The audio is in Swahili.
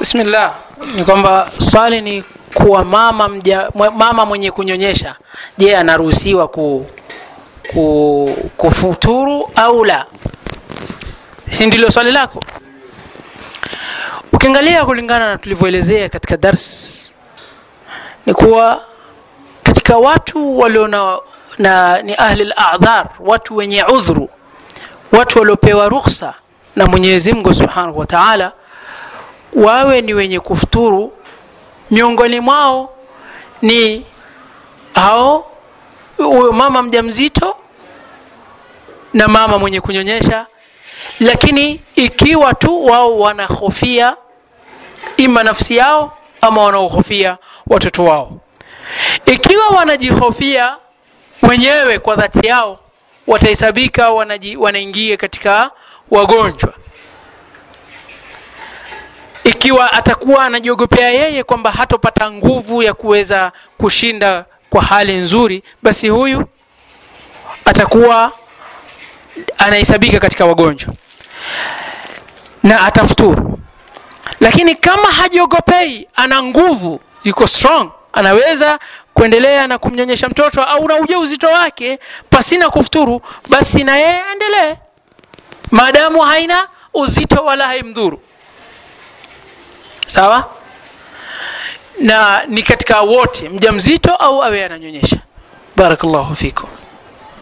bismillah. Ni kwamba swali ni kuwa mama mja, mama mwenye kunyonyesha je anaruhusiwa ku, ku kufuturu au la? Si ndilo swali lako? Ukiangalia kulingana na tulivyoelezea katika dars ni kuwa katika watu walio na, na ni ahli ladhar watu wenye udhuru watu waliopewa rukhsa na mwenyezi mungu subhanahu wa taala wawe ni wenye kufuturu miongoni mwao ni hao huyo mama mjamzito na mama mwenye kunyonyesha. Lakini ikiwa tu wao wanahofia ima nafsi yao ama wanaohofia watoto wao. Ikiwa wanajihofia wenyewe kwa dhati yao watahesabika wanaingia katika wagonjwa ikiwa atakuwa anajiogopea yeye kwamba hatopata nguvu ya kuweza kushinda kwa hali nzuri basi huyu atakuwa anahesabika katika wagonjwa na atafuturu. Lakini kama hajiogopei ana nguvu yuko strong anaweza kuendelea na kumnyonyesha mtoto au na uja uzito wake pasina kufuturu basi na yeye aendelee. Maadamu haina uzito wala haimdhuru sawa? Na ni katika wote mjamzito au awe ananyonyesha? Barakallahu fikum